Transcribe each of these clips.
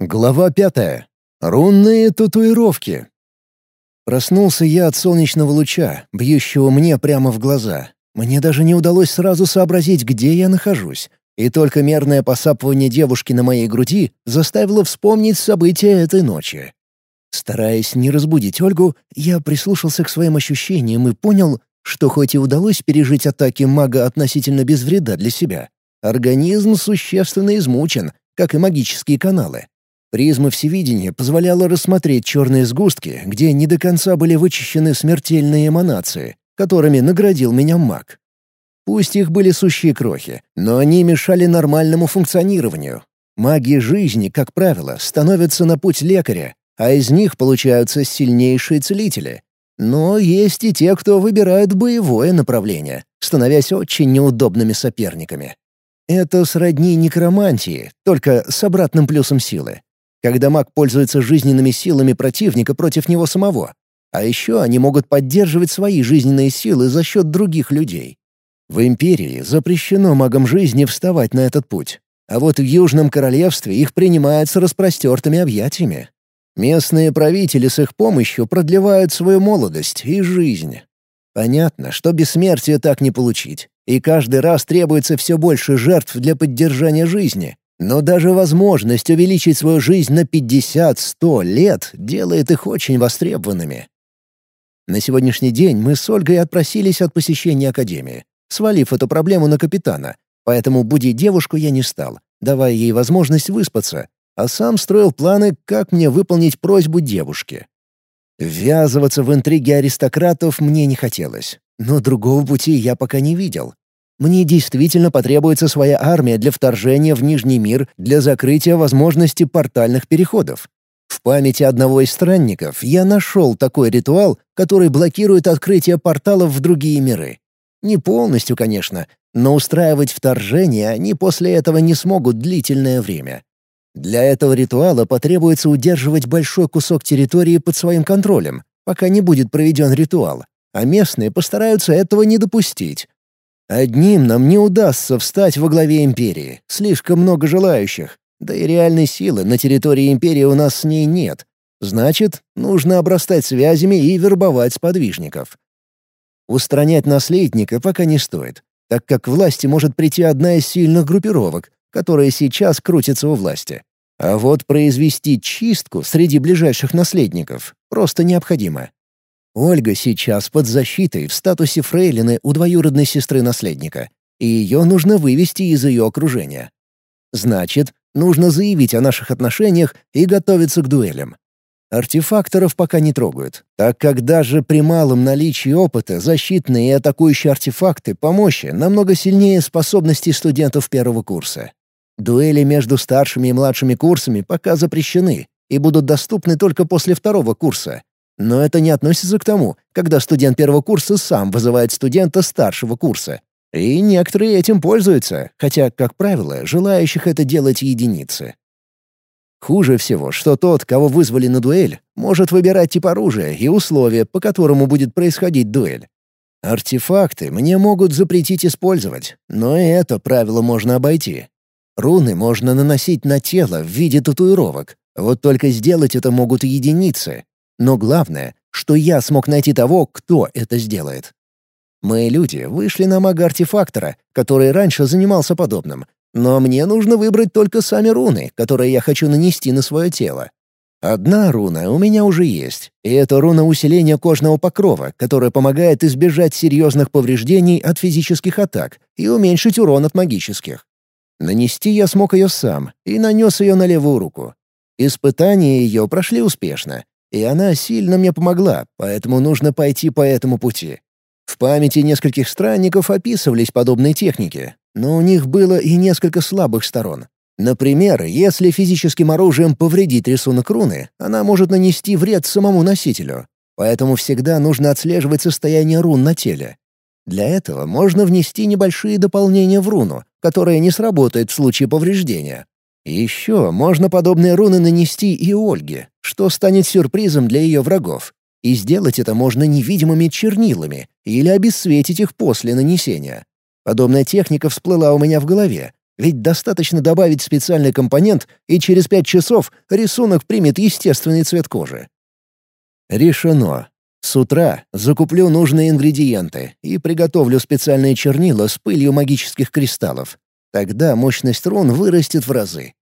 Глава пятая. Рунные татуировки. Проснулся я от солнечного луча, бьющего мне прямо в глаза. Мне даже не удалось сразу сообразить, где я нахожусь. И только мерное посапывание девушки на моей груди заставило вспомнить события этой ночи. Стараясь не разбудить Ольгу, я прислушался к своим ощущениям и понял, что хоть и удалось пережить атаки мага относительно без вреда для себя, организм существенно измучен, как и магические каналы. Призма всевидения позволяла рассмотреть черные сгустки, где не до конца были вычищены смертельные эманации, которыми наградил меня маг. Пусть их были сущие крохи, но они мешали нормальному функционированию. Маги жизни, как правило, становятся на путь лекаря, а из них получаются сильнейшие целители. Но есть и те, кто выбирают боевое направление, становясь очень неудобными соперниками. Это сродни некромантии, только с обратным плюсом силы когда маг пользуется жизненными силами противника против него самого. А еще они могут поддерживать свои жизненные силы за счет других людей. В Империи запрещено магам жизни вставать на этот путь. А вот в Южном Королевстве их принимают с распростертыми объятиями. Местные правители с их помощью продлевают свою молодость и жизнь. Понятно, что бессмертие так не получить, и каждый раз требуется все больше жертв для поддержания жизни, но даже возможность увеличить свою жизнь на 50-100 лет делает их очень востребованными. На сегодняшний день мы с Ольгой отпросились от посещения Академии, свалив эту проблему на капитана, поэтому будить девушку я не стал, давая ей возможность выспаться, а сам строил планы, как мне выполнить просьбу девушки. Ввязываться в интриги аристократов мне не хотелось, но другого пути я пока не видел, мне действительно потребуется своя армия для вторжения в Нижний мир для закрытия возможности портальных переходов. В памяти одного из странников я нашел такой ритуал, который блокирует открытие порталов в другие миры. Не полностью, конечно, но устраивать вторжение они после этого не смогут длительное время. Для этого ритуала потребуется удерживать большой кусок территории под своим контролем, пока не будет проведен ритуал, а местные постараются этого не допустить. Одним нам не удастся встать во главе империи, слишком много желающих, да и реальной силы на территории империи у нас с ней нет. Значит, нужно обрастать связями и вербовать сподвижников. Устранять наследника пока не стоит, так как к власти может прийти одна из сильных группировок, которая сейчас крутится у власти. А вот произвести чистку среди ближайших наследников просто необходимо. Ольга сейчас под защитой в статусе фрейлины у двоюродной сестры наследника, и ее нужно вывести из ее окружения. Значит, нужно заявить о наших отношениях и готовиться к дуэлям. Артефакторов пока не трогают, так как даже при малом наличии опыта защитные и атакующие артефакты по мощи намного сильнее способностей студентов первого курса. Дуэли между старшими и младшими курсами пока запрещены и будут доступны только после второго курса, но это не относится к тому, когда студент первого курса сам вызывает студента старшего курса. И некоторые этим пользуются, хотя, как правило, желающих это делать единицы. Хуже всего, что тот, кого вызвали на дуэль, может выбирать тип оружия и условия, по которому будет происходить дуэль. Артефакты мне могут запретить использовать, но и это правило можно обойти. Руны можно наносить на тело в виде татуировок, вот только сделать это могут единицы, но главное, что я смог найти того, кто это сделает. Мои люди вышли на мага-артефактора, который раньше занимался подобным, но мне нужно выбрать только сами руны, которые я хочу нанести на свое тело. Одна руна у меня уже есть, и это руна усиления кожного покрова, которая помогает избежать серьезных повреждений от физических атак и уменьшить урон от магических. Нанести я смог ее сам и нанес ее на левую руку. Испытания ее прошли успешно, и она сильно мне помогла, поэтому нужно пойти по этому пути. В памяти нескольких странников описывались подобные техники, но у них было и несколько слабых сторон. Например, если физическим оружием повредить рисунок руны, она может нанести вред самому носителю. Поэтому всегда нужно отслеживать состояние рун на теле. Для этого можно внести небольшие дополнения в руну, которые не сработают в случае повреждения, еще можно подобные руны нанести и Ольге, что станет сюрпризом для ее врагов. И сделать это можно невидимыми чернилами или обесцветить их после нанесения. Подобная техника всплыла у меня в голове, Ведь достаточно добавить специальный компонент, и через пять часов рисунок примет естественный цвет кожи. Решено. С утра закуплю нужные ингредиенты и приготовлю специальные чернила с пылью магических кристаллов. Тогда мощность рун вырастет в разы.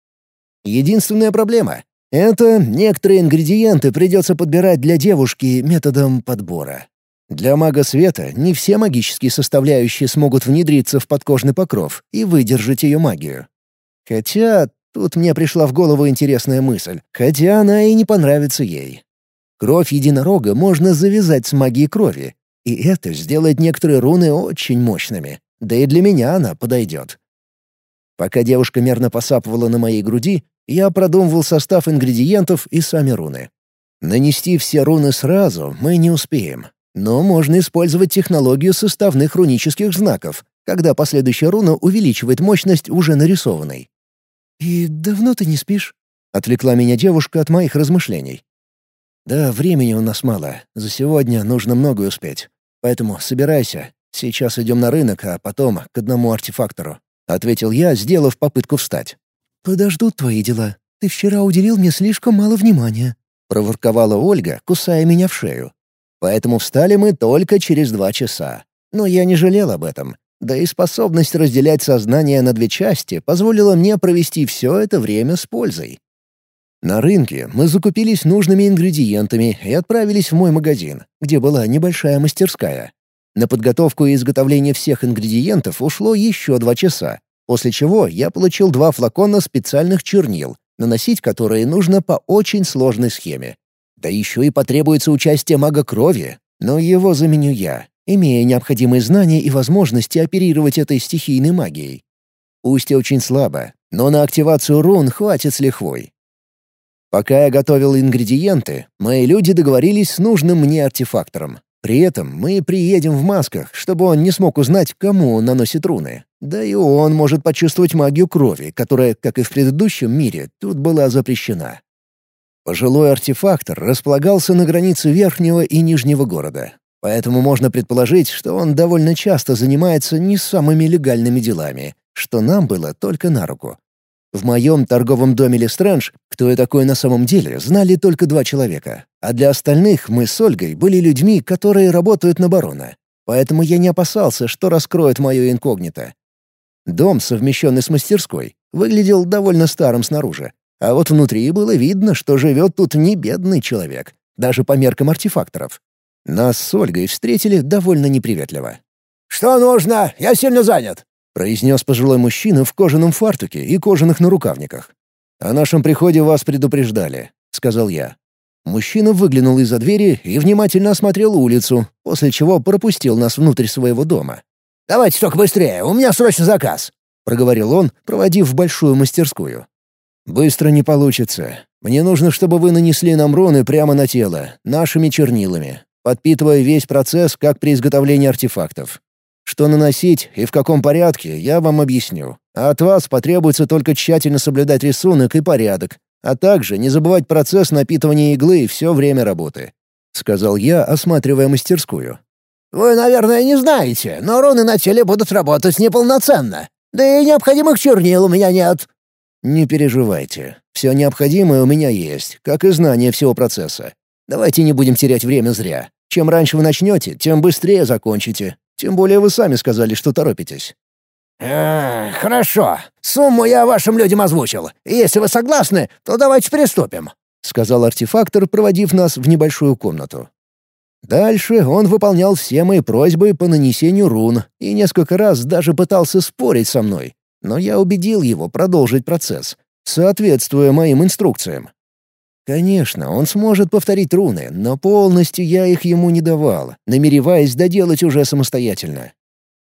Единственная проблема — это некоторые ингредиенты придется подбирать для девушки методом подбора. Для мага света не все магические составляющие смогут внедриться в подкожный покров и выдержать ее магию. Хотя тут мне пришла в голову интересная мысль, хотя она и не понравится ей. Кровь единорога можно завязать с магией крови, и это сделает некоторые руны очень мощными. Да и для меня она подойдет. Пока девушка мерно посапывала на моей груди, я продумывал состав ингредиентов и сами руны. Нанести все руны сразу мы не успеем, но можно использовать технологию составных рунических знаков, когда последующая руна увеличивает мощность уже нарисованной. «И давно ты не спишь?» — отвлекла меня девушка от моих размышлений. «Да, времени у нас мало. За сегодня нужно многое успеть. Поэтому собирайся. Сейчас идем на рынок, а потом к одному артефактору», — ответил я, сделав попытку встать. «Подождут твои дела. Ты вчера уделил мне слишком мало внимания», — проворковала Ольга, кусая меня в шею. Поэтому встали мы только через два часа. Но я не жалел об этом. Да и способность разделять сознание на две части позволила мне провести все это время с пользой. На рынке мы закупились нужными ингредиентами и отправились в мой магазин, где была небольшая мастерская. На подготовку и изготовление всех ингредиентов ушло еще два часа, после чего я получил два флакона специальных чернил, наносить которые нужно по очень сложной схеме. Да еще и потребуется участие мага крови, но его заменю я, имея необходимые знания и возможности оперировать этой стихийной магией. Пусть и очень слабо, но на активацию рун хватит с лихвой. Пока я готовил ингредиенты, мои люди договорились с нужным мне артефактором. При этом мы приедем в масках, чтобы он не смог узнать, кому он наносит руны. Да и он может почувствовать магию крови, которая, как и в предыдущем мире, тут была запрещена. Пожилой артефактор располагался на границе верхнего и нижнего города, поэтому можно предположить, что он довольно часто занимается не самыми легальными делами, что нам было только на руку. В моем торговом доме Лестранж, кто я такой на самом деле, знали только два человека, а для остальных мы с Ольгой были людьми, которые работают на барона. Поэтому я не опасался, что раскроют мое инкогнито. Дом, совмещенный с мастерской, выглядел довольно старым снаружи, а вот внутри было видно, что живет тут не бедный человек, даже по меркам артефакторов. Нас с Ольгой встретили довольно неприветливо. «Что нужно? Я сильно занят», — произнес пожилой мужчина в кожаном фартуке и кожаных нарукавниках. «О нашем приходе вас предупреждали», — сказал я. Мужчина выглянул из-за двери и внимательно осмотрел улицу, после чего пропустил нас внутрь своего дома. «Давайте только быстрее, у меня срочный заказ», — проговорил он, проводив в большую мастерскую. «Быстро не получится. Мне нужно, чтобы вы нанесли нам руны прямо на тело, нашими чернилами, подпитывая весь процесс, как при изготовлении артефактов. Что наносить и в каком порядке, я вам объясню. А от вас потребуется только тщательно соблюдать рисунок и порядок, а также не забывать процесс напитывания иглы все время работы», — сказал я, осматривая мастерскую. «Вы, наверное, не знаете, но руны на теле будут работать неполноценно. Да и необходимых чернил у меня нет», «Не переживайте. Все необходимое у меня есть, как и знание всего процесса. Давайте не будем терять время зря. Чем раньше вы начнете, тем быстрее закончите. Тем более вы сами сказали, что торопитесь». «Э, «Хорошо. Сумму я вашим людям озвучил. Если вы согласны, то давайте приступим», — сказал артефактор, проводив нас в небольшую комнату. Дальше он выполнял все мои просьбы по нанесению рун и несколько раз даже пытался спорить со мной, но я убедил его продолжить процесс, соответствуя моим инструкциям. Конечно, он сможет повторить руны, но полностью я их ему не давал, намереваясь доделать уже самостоятельно.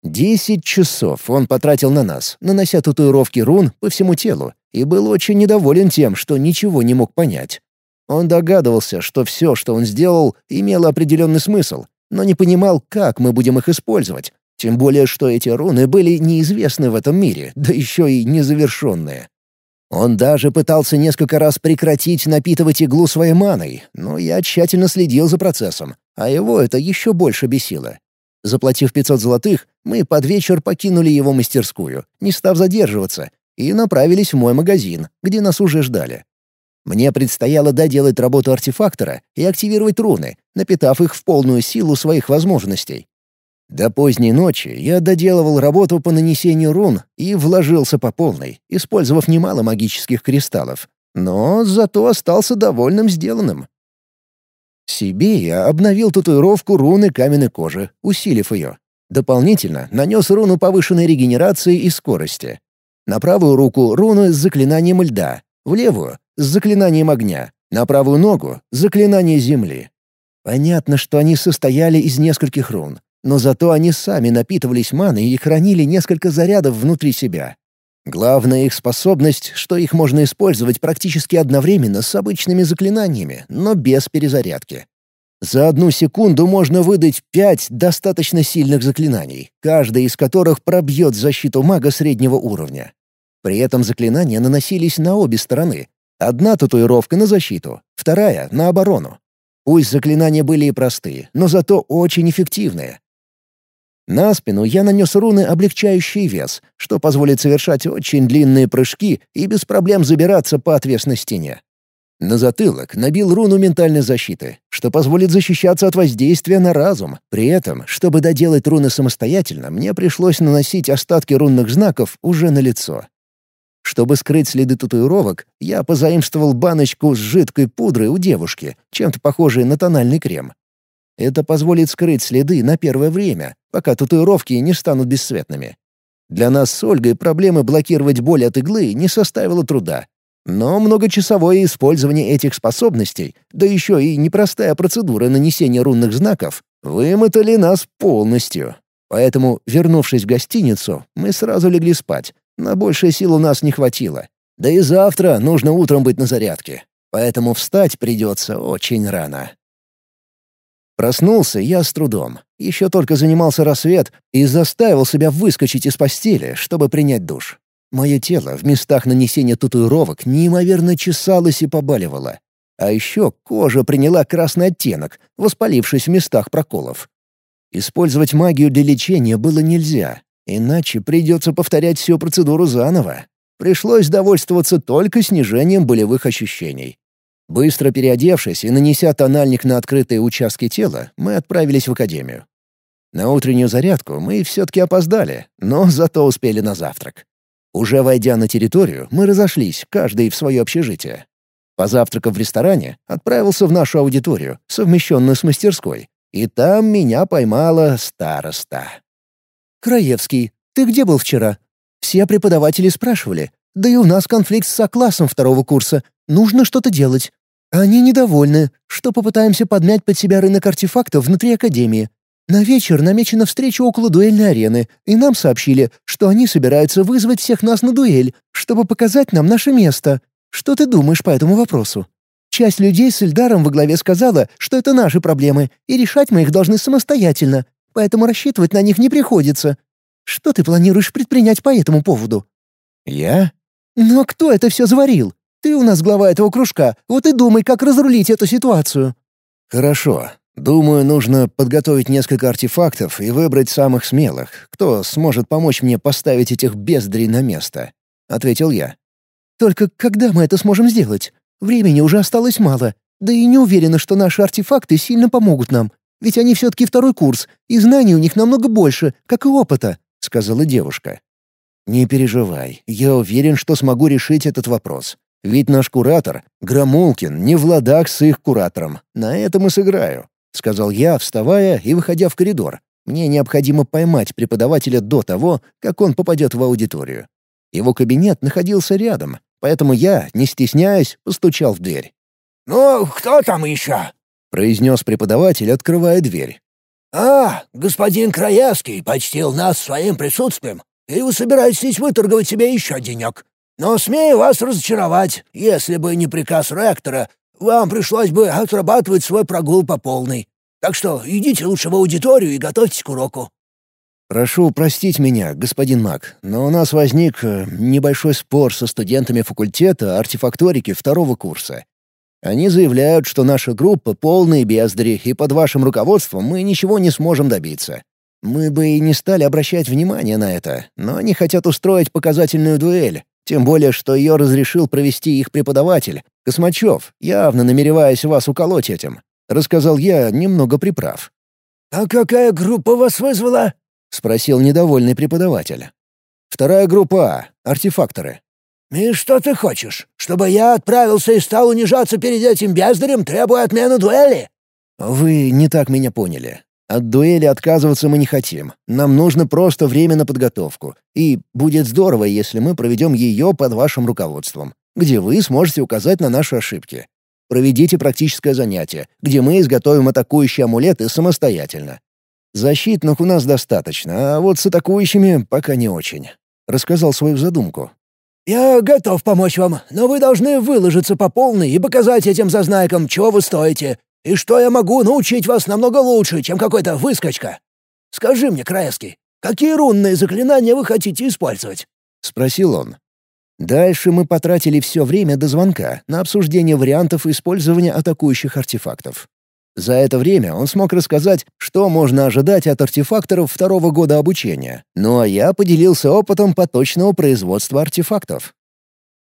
Десять часов он потратил на нас, нанося татуировки рун по всему телу, и был очень недоволен тем, что ничего не мог понять. Он догадывался, что все, что он сделал, имело определенный смысл, но не понимал, как мы будем их использовать, тем более, что эти руны были неизвестны в этом мире, да еще и незавершенные. Он даже пытался несколько раз прекратить напитывать иглу своей маной, но я тщательно следил за процессом, а его это еще больше бесило. Заплатив 500 золотых, мы под вечер покинули его мастерскую, не став задерживаться, и направились в мой магазин, где нас уже ждали. Мне предстояло доделать работу артефактора и активировать руны, напитав их в полную силу своих возможностей. До поздней ночи я доделывал работу по нанесению рун и вложился по полной, использовав немало магических кристаллов. Но зато остался довольным сделанным. Себе я обновил татуировку руны каменной кожи, усилив ее. Дополнительно нанес руну повышенной регенерации и скорости. На правую руку руны с заклинанием льда, в левую — с заклинанием огня, на правую ногу — заклинание земли. Понятно, что они состояли из нескольких рун, но зато они сами напитывались маной и хранили несколько зарядов внутри себя. Главная их способность, что их можно использовать практически одновременно с обычными заклинаниями, но без перезарядки. За одну секунду можно выдать пять достаточно сильных заклинаний, каждое из которых пробьет защиту мага среднего уровня. При этом заклинания наносились на обе стороны. Одна татуировка на защиту, вторая — на оборону. Пусть заклинания были и простые, но зато очень эффективные. На спину я нанес руны облегчающий вес, что позволит совершать очень длинные прыжки и без проблем забираться по отвесной стене. На затылок набил руну ментальной защиты, что позволит защищаться от воздействия на разум. При этом, чтобы доделать руны самостоятельно, мне пришлось наносить остатки рунных знаков уже на лицо. Чтобы скрыть следы татуировок, я позаимствовал баночку с жидкой пудрой у девушки, чем-то похожей на тональный крем. Это позволит скрыть следы на первое время, пока татуировки не станут бесцветными. Для нас с Ольгой проблемы блокировать боль от иглы не составило труда. Но многочасовое использование этих способностей, да еще и непростая процедура нанесения рунных знаков, вымотали нас полностью. Поэтому, вернувшись в гостиницу, мы сразу легли спать. На большее сил у нас не хватило. Да и завтра нужно утром быть на зарядке. Поэтому встать придется очень рано. Проснулся я с трудом. Еще только занимался рассвет и заставил себя выскочить из постели, чтобы принять душ. Мое тело в местах нанесения татуировок неимоверно чесалось и побаливало. А еще кожа приняла красный оттенок, воспалившись в местах проколов. Использовать магию для лечения было нельзя, иначе придется повторять всю процедуру заново. Пришлось довольствоваться только снижением болевых ощущений. Быстро переодевшись и нанеся тональник на открытые участки тела, мы отправились в академию. На утреннюю зарядку мы все-таки опоздали, но зато успели на завтрак. Уже войдя на территорию, мы разошлись, каждый в свое общежитие. Позавтракав в ресторане, отправился в нашу аудиторию, совмещенную с мастерской, и там меня поймала староста. «Краевский, ты где был вчера? Все преподаватели спрашивали. Да и у нас конфликт с классом второго курса. Нужно что-то делать. Они недовольны, что попытаемся подмять под себя рынок артефактов внутри Академии. На вечер намечена встреча около дуэльной арены, и нам сообщили, что они собираются вызвать всех нас на дуэль, чтобы показать нам наше место. Что ты думаешь по этому вопросу? Часть людей с Эльдаром во главе сказала, что это наши проблемы, и решать мы их должны самостоятельно, поэтому рассчитывать на них не приходится. Что ты планируешь предпринять по этому поводу?» «Я?» «Но кто это все заварил? Ты у нас глава этого кружка, вот и думай, как разрулить эту ситуацию». «Хорошо. Думаю, нужно подготовить несколько артефактов и выбрать самых смелых, кто сможет помочь мне поставить этих бездрей на место», — ответил я. «Только когда мы это сможем сделать? Времени уже осталось мало, да и не уверена, что наши артефакты сильно помогут нам, ведь они все-таки второй курс, и знаний у них намного больше, как и опыта», — сказала девушка. «Не переживай, я уверен, что смогу решить этот вопрос. Ведь наш куратор, Громулкин, не в ладах с их куратором. На этом и сыграю», — сказал я, вставая и выходя в коридор. Мне необходимо поймать преподавателя до того, как он попадет в аудиторию. Его кабинет находился рядом, поэтому я, не стесняясь, постучал в дверь. «Ну, кто там еще?» — произнес преподаватель, открывая дверь. «А, господин Краевский почтил нас своим присутствием, и вы собираетесь выторговать себе еще денек. Но смею вас разочаровать, если бы не приказ ректора, вам пришлось бы отрабатывать свой прогул по полной. Так что идите лучше в аудиторию и готовьтесь к уроку». «Прошу простить меня, господин Мак, но у нас возник э, небольшой спор со студентами факультета артефакторики второго курса. Они заявляют, что наша группа полные бездари, и под вашим руководством мы ничего не сможем добиться. Мы бы и не стали обращать внимание на это, но они хотят устроить показательную дуэль, тем более, что ее разрешил провести их преподаватель, Космачев, явно намереваясь вас уколоть этим. Рассказал я, немного приправ. «А какая группа вас вызвала?» — спросил недовольный преподаватель. «Вторая группа А — артефакторы». «И что ты хочешь? Чтобы я отправился и стал унижаться перед этим бездарем, требуя отмены дуэли?» «Вы не так меня поняли. От дуэли отказываться мы не хотим. Нам нужно просто время на подготовку. И будет здорово, если мы проведем ее под вашим руководством, где вы сможете указать на наши ошибки. Проведите практическое занятие, где мы изготовим атакующие амулеты самостоятельно. Защитных у нас достаточно, а вот с атакующими пока не очень. Рассказал свою задумку. «Я готов помочь вам, но вы должны выложиться по полной и показать этим зазнайкам, чего вы стоите, и что я могу научить вас намного лучше, чем какой-то выскочка. Скажи мне, Краевский, какие рунные заклинания вы хотите использовать?» — спросил он. Дальше мы потратили все время до звонка на обсуждение вариантов использования атакующих артефактов. За это время он смог рассказать, что можно ожидать от артефакторов второго года обучения, ну а я поделился опытом поточного производства артефактов.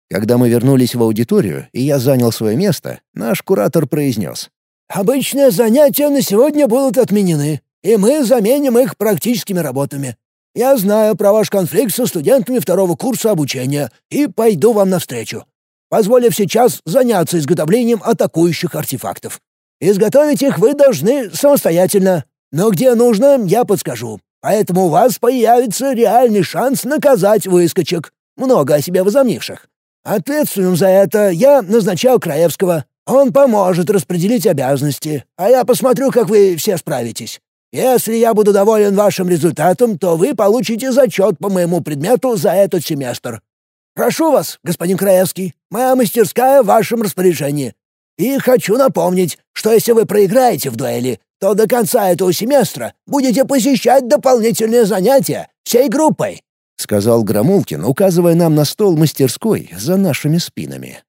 Когда мы вернулись в аудиторию, и я занял свое место, наш куратор произнес. Обычные занятия на сегодня будут отменены, и мы заменим их практическими работами. Я знаю про ваш конфликт со студентами второго курса обучения и пойду вам навстречу, позволив сейчас заняться изготовлением атакующих артефактов. Изготовить их вы должны самостоятельно, но где нужно, я подскажу. Поэтому у вас появится реальный шанс наказать выскочек, много о себе возомнивших. Ответственным за это я назначал Краевского, он поможет распределить обязанности, а я посмотрю, как вы все справитесь. Если я буду доволен вашим результатом, то вы получите зачет по моему предмету за этот семестр. Прошу вас, господин Краевский, моя мастерская в вашем распоряжении. И хочу напомнить, что если вы проиграете в дуэли, то до конца этого семестра будете посещать дополнительные занятия всей группой», — сказал Громулкин, указывая нам на стол мастерской за нашими спинами.